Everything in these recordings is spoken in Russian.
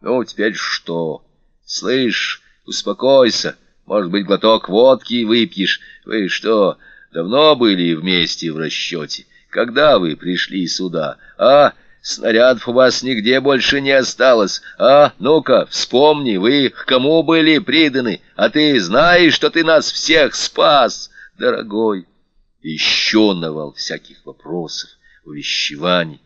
Ну, теперь что? Слышь, успокойся. Может быть, глоток водки выпьешь. Вы что, давно были вместе в расчете? Когда вы пришли сюда? А, снарядов у вас нигде больше не осталось. А, ну-ка, вспомни, вы к кому были приданы? А ты знаешь, что ты нас всех спас, дорогой? Еще навал всяких вопросов, увещеваний.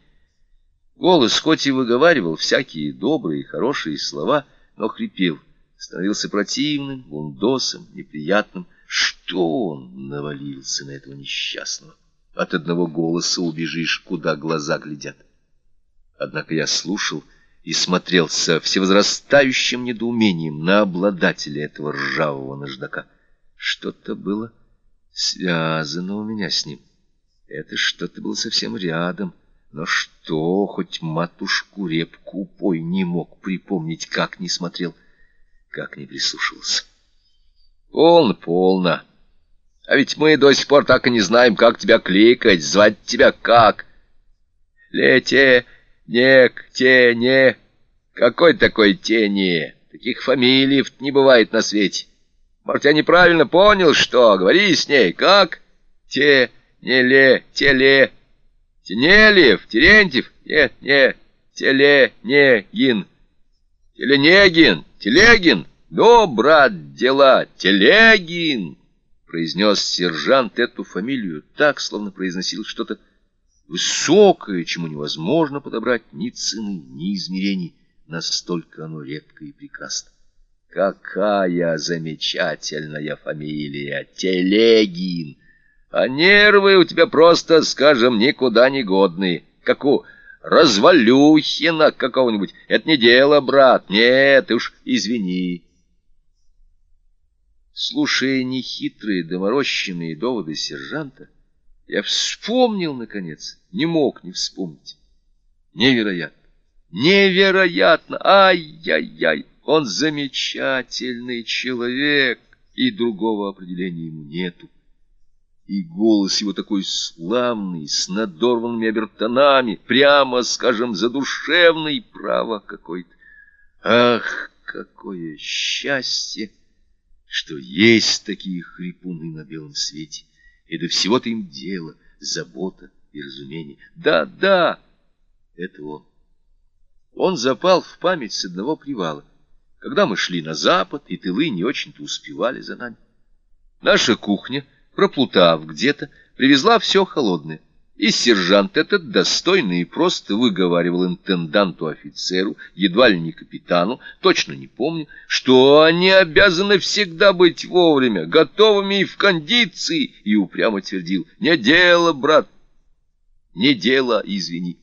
Голос хоть и выговаривал всякие добрые и хорошие слова, но хрипел, становился противным, бундосом, неприятным. Что он навалился на этого несчастного? От одного голоса убежишь, куда глаза глядят. Однако я слушал и смотрел со всевозрастающим недоумением на обладателя этого ржавого наждака. Что-то было связано у меня с ним. Это что-то было совсем рядом — но что, хоть матушку репку пой не мог припомнить, как не смотрел, как не прислушивался. Полно, полно. А ведь мы до сих пор так и не знаем, как тебя кликать, звать тебя как. Лете, нек, тене. Какой такой тени? Таких фамилий не бывает на свете. Может, я неправильно понял, что? Говори с ней, как? Те, не ле, теле. Тенелиев, Терентьев, нет, нет, Теленегин, Теленегин, Телегин, ну, брат, дела, Телегин, произнес сержант эту фамилию так, словно произносил что-то высокое, чему невозможно подобрать ни цены, ни измерений, настолько оно редко и прекрасно. Какая замечательная фамилия! Телегин! А нервы у тебя просто, скажем, никуда не годные, как у развалюхина какого-нибудь. Это не дело, брат, нет, уж извини. Слушая нехитрые доморощенные доводы сержанта, я вспомнил, наконец, не мог не вспомнить. Невероятно, невероятно, ай-яй-яй, он замечательный человек, и другого определения ему нету и голос его такой славный, с надорванными обертонами, прямо, скажем, задушевный, право какой-то. Ах, какое счастье, что есть такие хрипуны на белом свете, до всего-то им дело, забота и разумение. Да, да, это он. Он запал в память с одного привала, когда мы шли на запад, и тылы не очень-то успевали за нами. Наша кухня — проплутав где-то, привезла все холодное. И сержант этот достойно и просто выговаривал интенданту-офицеру, едва ли не капитану, точно не помню, что они обязаны всегда быть вовремя, готовыми и в кондиции, и упрямо твердил, «Не дело, брат, не дело, извини».